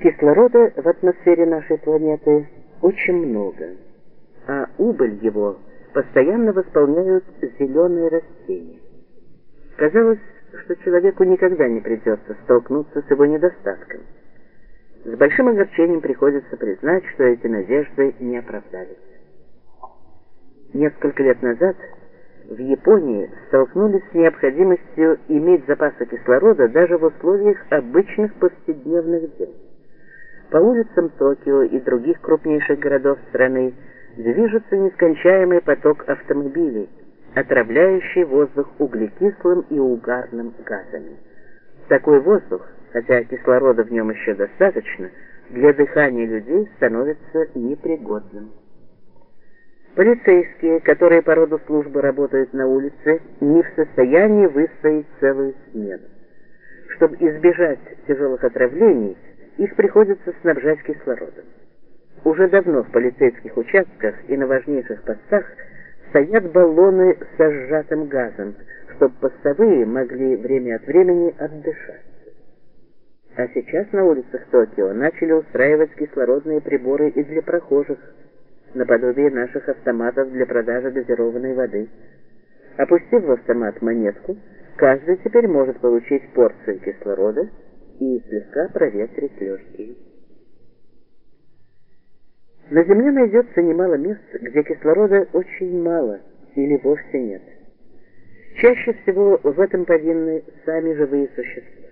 Кислорода в атмосфере нашей планеты очень много, а убыль его постоянно восполняют зеленые растения. Казалось, что человеку никогда не придется столкнуться с его недостатком. С большим огорчением приходится признать, что эти надежды не оправдались. Несколько лет назад в Японии столкнулись с необходимостью иметь запасы кислорода даже в условиях обычных повседневных дел. По улицам Токио и других крупнейших городов страны движется нескончаемый поток автомобилей, отравляющий воздух углекислым и угарным газами. Такой воздух, хотя кислорода в нем еще достаточно, для дыхания людей становится непригодным. Полицейские, которые по роду службы работают на улице, не в состоянии выстоять целую смену. Чтобы избежать тяжелых отравлений, их приходится снабжать кислородом. Уже давно в полицейских участках и на важнейших постах стоят баллоны со сжатым газом, чтобы постовые могли время от времени отдышаться. А сейчас на улицах Токио начали устраивать кислородные приборы и для прохожих, наподобие наших автоматов для продажи газированной воды. Опустив в автомат монетку, каждый теперь может получить порцию кислорода и слегка проветрить легкие. На Земле найдется немало мест, где кислорода очень мало или вовсе нет. Чаще всего в этом повинны сами живые существа.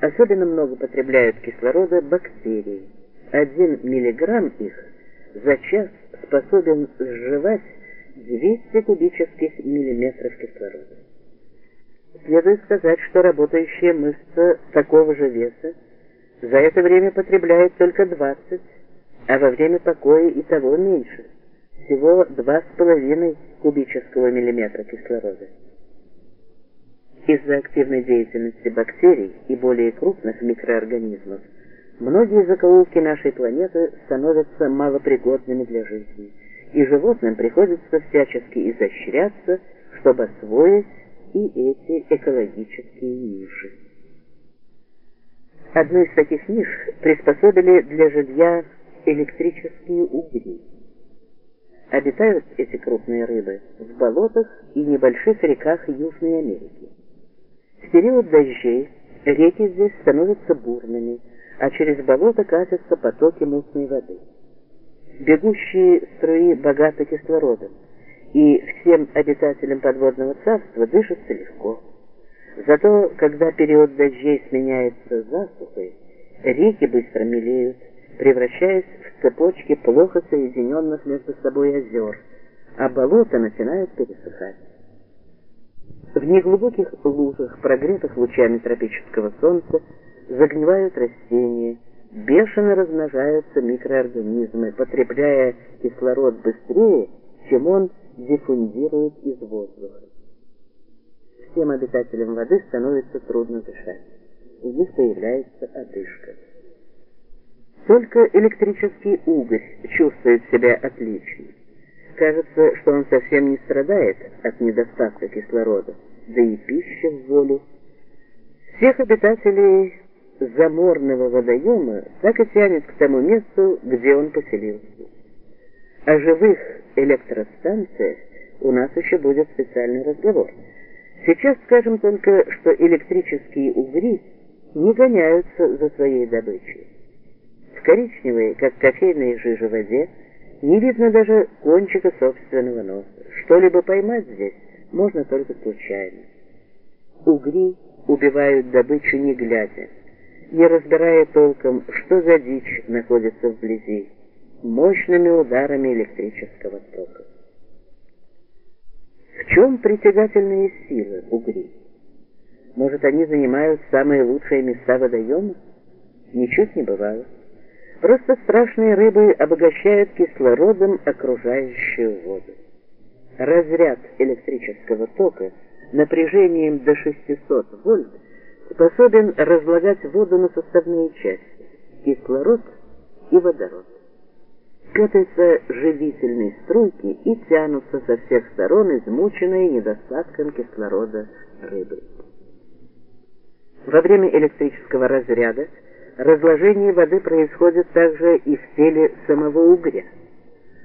Особенно много потребляют кислорода бактерии. Один миллиграмм их за час способен сживать 200 кубических миллиметров кислорода. Следует сказать, что работающая мышца такого же веса за это время потребляет только 20, а во время покоя и того меньше, всего 2,5 кубического миллиметра кислорода. Из-за активной деятельности бактерий и более крупных микроорганизмов многие закоулки нашей планеты становятся малопригодными для жизни, и животным приходится всячески изощряться, чтобы освоить и эти экологические ниши. Одну из таких ниш приспособили для жилья электрические угри. Обитают эти крупные рыбы в болотах и небольших реках Южной Америки. В период дождей реки здесь становятся бурными, а через болото катятся потоки мутной воды. Бегущие струи богаты кислородом, и всем обитателям подводного царства дышится легко. Зато, когда период дождей сменяется засухой, реки быстро мелеют, превращаясь в цепочки плохо соединенных между собой озер, а болота начинают пересыхать. В неглубоких лужах, прогретых лучами тропического солнца, загнивают растения, бешено размножаются микроорганизмы, потребляя кислород быстрее, чем он диффундирует из воздуха. Всем обитателям воды становится трудно дышать. У них появляется одышка. Только электрический угорь чувствует себя отлично. Кажется, что он совсем не страдает от недостатка кислорода, да и пища в волю. Всех обитателей заморного водоема так и тянет к тому месту, где он поселился. О живых электростанциях у нас еще будет специальный разговор. Сейчас скажем только, что электрические угри не гоняются за своей добычей. В коричневой, как кофейная жижа воде, не видно даже кончика собственного носа. Что-либо поймать здесь можно только случайно. Угри убивают добычу не глядя, не разбирая толком, что за дичь находится вблизи, мощными ударами электрического тока. В чем притягательные силы угри? Может, они занимают самые лучшие места водоема? Ничуть не бывало. Просто страшные рыбы обогащают кислородом окружающую воду. Разряд электрического тока напряжением до 600 вольт способен разлагать воду на составные части – кислород и водород. Катаются живительные струйки и тянутся со всех сторон измученные недостатком кислорода рыбы. Во время электрического разряда Разложение воды происходит также и в теле самого угря.